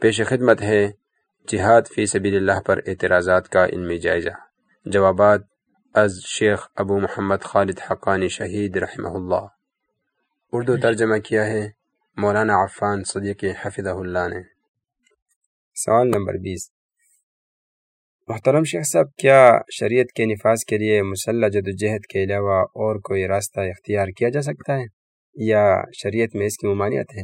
پیش خدمت ہے جہاد فی سبیل اللہ پر اعتراضات کا علمی جائزہ۔ جوابات از شیخ ابو محمد خالد حقانی شہید رحمہ اللہ۔ اردو ترجمہ کیا ہے؟ مولانا عفان صدیق حفظہ اللہ نے۔ سوال نمبر بیس۔ محترم شیخ صاحب کیا شریعت کے نفاذ کے لیے مسلح جدوجہد کے علاوہ اور کوئی راستہ اختیار کیا جا سکتا ہے؟ یا شریعت میں اس کی ممانعت ہے؟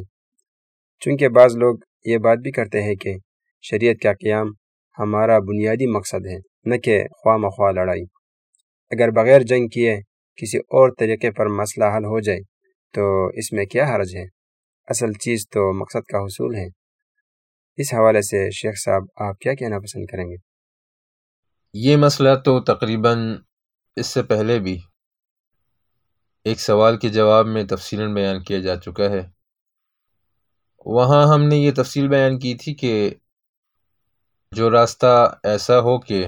چونکہ بعض لوگ یہ بات بھی کرتے ہیں کہ شریعت کا قیام ہمارا بنیادی مقصد ہے، نہ کہ خواہ مخواہ لڑائی۔ اگر بغیر جنگ کیے کسی اور طریقے پر مسئلہ حل ہو جائے، تو اس میں کیا حرج ہے؟ اصل چیز تو مقصد کا حصول ہے۔ اس حوالے سے شیخ صاحب، آپ کیا کہنا پسند کریں گے؟ یہ مسئلہ تو تقریباً اس سے پہلے بھی ایک سوال کے جواب میں تفصیل بیان کیا جا چکا ہے۔ وہاں ہم نے یہ تفصیل بیان کی تھی کہ جو راستہ ایسا ہو کہ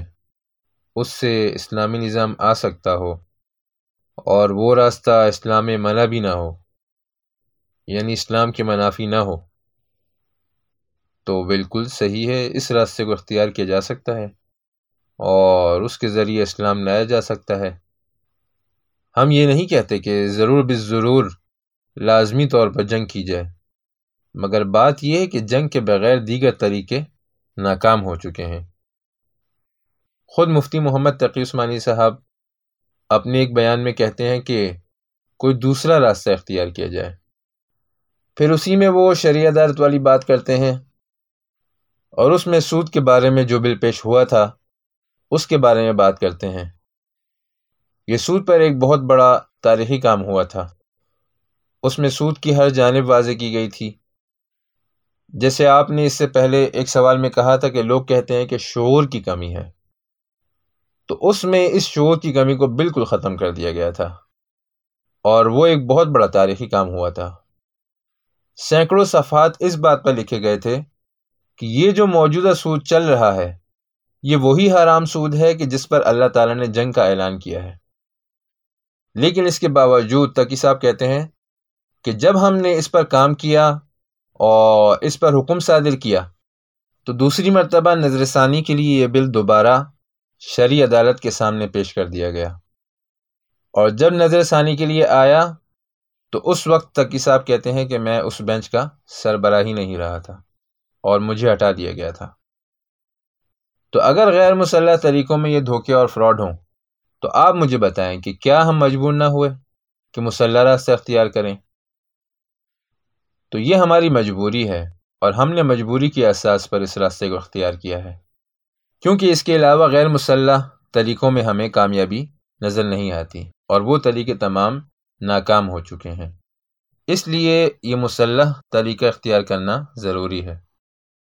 اس سے اسلامی نظام آ سکتا ہو اور وہ راستہ اسلام منع بھی نہ ہو یعنی اسلام کے منافی نہ ہو، تو بالکل صحیح ہے، اس راستے کو اختیار کیا جا سکتا ہے اور اس کے ذریعے اسلام لایا جا سکتا ہے۔ ہم یہ نہیں کہتے کہ ضرور بس ضرور لازمی طور پر جنگ کی جائے۔ مگر بات یہ ہے کہ جنگ کے بغیر دیگر طریقے ناکام ہو چکے ہیں۔ خود مفتی محمد تقی عثمانی صاحب اپنے ایک بیان میں کہتے ہیں کہ کوئی دوسرا راستہ اختیار کیا جائے۔ پھر اسی میں وہ شریع عدالت والی بات کرتے ہیں اور اس میں سود کے بارے میں جو بل پیش ہوا تھا، اس کے بارے میں بات کرتے ہیں۔ یہ سود پر ایک بہت بڑا تاریخی کام ہوا تھا۔ اس میں سود کی ہر جانب واضح کی گئی تھی۔ جیسے آپ نے اس سے پہلے ایک سوال میں کہا تھا کہ لوگ کہتے ہیں کہ شعور کی کمی ہے۔ تو اس میں اس شعور کی کمی کو بالکل ختم کر دیا گیا تھا۔ اور وہ ایک بہت بڑا تاریخی کام ہوا تھا۔ سینکڑوں صفحات اس بات پر لکھے گئے تھے کہ یہ جو موجودہ سود چل رہا ہے، یہ وہی حرام سود ہے کہ جس پر اللہ تعالیٰ نے جنگ کا اعلان کیا ہے۔ لیکن اس کے باوجود، تقی صاحب کہتے ہیں کہ جب ہم نے اس پر کام کیا اور اس پر حکم صادر کیا۔ تو دوسری مرتبہ نظر ثانی کے لیے یہ بل دوبارہ شرعی عدالت کے سامنے پیش کر دیا گیا۔ اور جب نظر ثانی کے لیے آیا، تو اس وقت تقی صاحب کہتے ہیں کہ میں اس بینچ کا سربراہ ہی نہیں رہا تھا اور مجھے ہٹا دیا گیا تھا۔ تو اگر غیر مسلح طریقوں میں یہ دھوکے اور فراڈ ہوں، تو آپ مجھے بتائیں کہ کیا ہم مجبور نہ ہوئے کہ مسلح راستہ اختیار کریں۔ تو یہ ہماری مجبوری ہے اور ہم نے مجبوری کے احساس پر اس راستے کو اختیار کیا ہے۔ کیونکہ اس کے علاوہ غیر مسلح طریقوں میں ہمیں کامیابی نظر نہیں آتی اور وہ طریقے تمام ناکام ہو چکے ہیں۔ اس لیے یہ مسلح طریقہ اختیار کرنا ضروری ہے۔